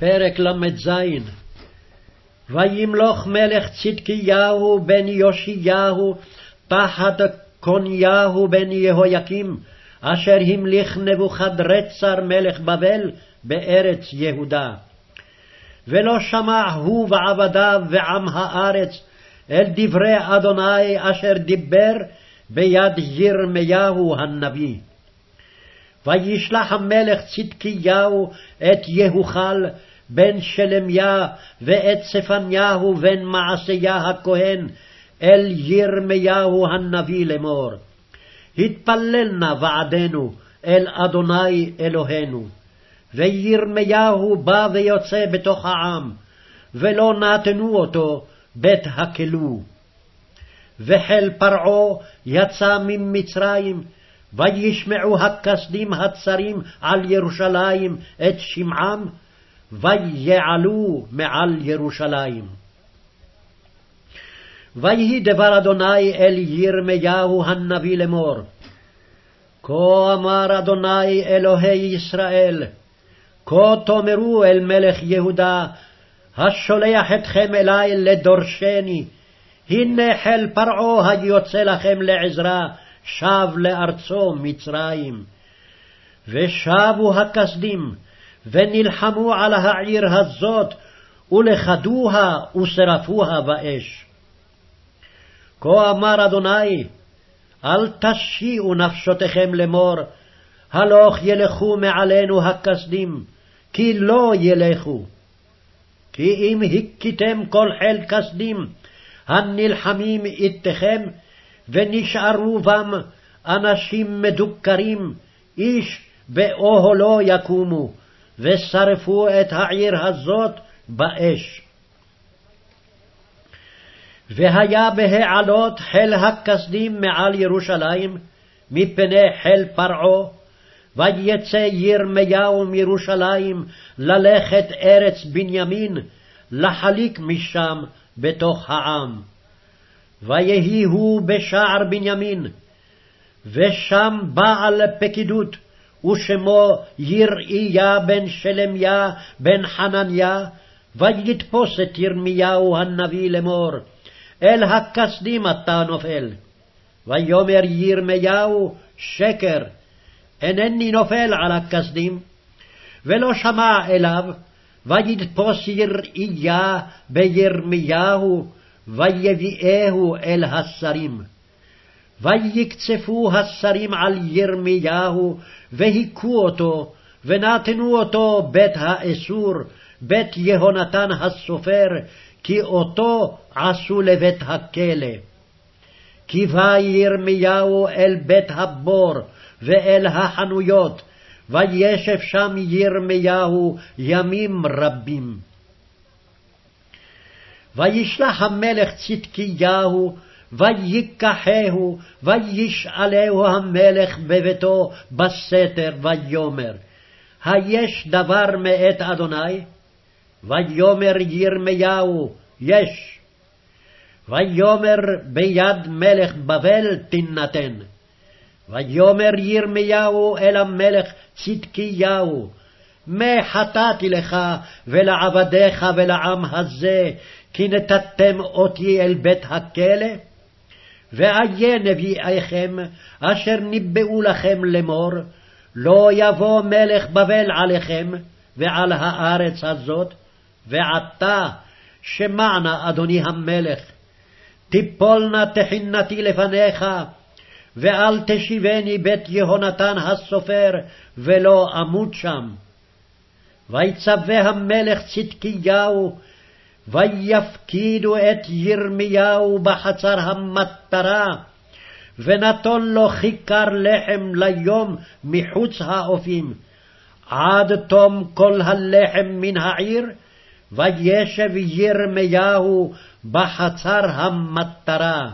פרק ל"ז וימלוך מלך צדקיהו בן יאשיהו תחת קוניהו בן יהויקים, אשר המליך נבוכדרצר מלך בבל בארץ יהודה. ולא שמע הוא ועבדיו ועם הארץ אל דברי אדוני אשר דיבר ביד ירמיהו הנביא. וישלח המלך צדקיהו את יהוכל בן שלמיה ואת צפניהו בן מעשיה הכהן אל ירמיהו הנביא לאמור. התפללנה ועדנו אל אדוני אלוהינו. וירמיהו בא ויוצא בתוך העם, ולא נתנו אותו בית הכלוא. וחיל פרעה יצא ממצרים, וישמעו הכסדים הצרים על ירושלים את שמעם, ויעלו מעל ירושלים. ויהי דבר אדוני אל ירמיהו הנביא לאמור, כה אמר אדוני אלוהי ישראל, כה תאמרו אל מלך יהודה, השולח אתכם אלי לדורשני, הנה חיל פרעה היוצא לכם לעזרה, שב לארצו מצרים. ושבו הכסדים, ונלחמו על העיר הזאת, ולכדוה ושרפוה באש. כה אמר אדוני, אל תשיעו נפשותיכם לאמור, הלוך ילכו מעלינו הכסדים, כי לא ילכו. כי אם הכיתם כל חיל כסדים, הנלחמים איתכם, ונשארו בם אנשים מדוכרים, איש באוהלו יקומו, ושרפו את העיר הזאת באש. והיה בהעלות חיל הכסדים מעל ירושלים, מפני חיל פרעה, ויצא ירמיהו מירושלים ללכת ארץ בנימין, לחליק משם בתוך העם. ויהי הוא בשער בנימין, ושם בעל פקידות, ושמו יראיה בן שלמיה בן חנניה, ויתפוס את ירמיהו הנביא לאמור, אל הכסדים אתה נופל. ויאמר ירמיהו שקר, אינני נופל על הכסדים. ולא שמע אליו, ויתפוס יראיה בירמיהו, ויביאהו אל השרים. ויקצפו השרים על ירמיהו, והכו אותו, ונתנו אותו בית האסור, בית יהונתן הסופר, כי אותו עשו לבית הכלא. כי בא ירמיהו אל בית הבור ואל החנויות, וישב שם ירמיהו ימים רבים. וישלח המלך צדקיהו, ויקחהו, וישאלהו המלך בביתו בסתר, ויאמר, היש דבר מאת אדוני? ויאמר ירמיהו, יש. ויאמר ביד מלך בבל תינתן. ויאמר ירמיהו אל המלך צדקיהו, מה חטאתי לך ולעבדיך ולעם הזה, כי נתתם אותי אל בית הכלא? ואיה נביאיכם, אשר ניבאו לכם לאמור, לא יבוא מלך בבל עליכם ועל הארץ הזאת, ועתה שמענה אדוני המלך, תיפולנה תחינתי לפניך, ואל תשיבני בית יהונתן הסופר, ולא אמות שם. ויצווה המלך צדקיהו, ויפקידו את ירמיהו בחצר המטרה, ונתון לו כיכר לחם ליום מחוץ האופים, עד תום כל הלחם מן העיר, וישב ירמיהו בחצר המטרה.